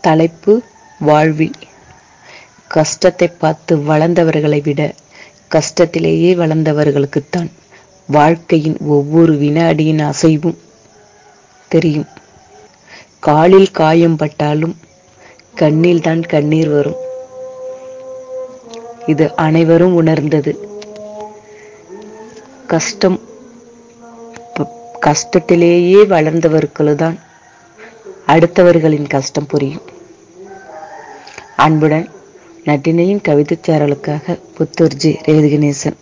தலைப்பு வாழ்வி கஷ்டத்தை பார்த்து வளர்ந்தவர்களை விட கஷ்டத்திலேயே வளர்ந்தவர்களுக்குத்தான் வாழ்க்கையின் ஒவ்வொரு வினாடியின் அசைவும் தெரியும். காலில் காயம் பட்டாலும் கண்ணில் தான் கண்ணீர் வரும். இது அனைவரும் உணர்ந்தது. கஷ்டம் கஷ்டத்திலேயே வளர்ந்தவர்களுதான் அடுத்தவர்களின் கஷ்டம் புரியும். அன்புடன் நட்டினையின் கவிதைச் சேரலுக்காக புத்தூர்ஜி ஜி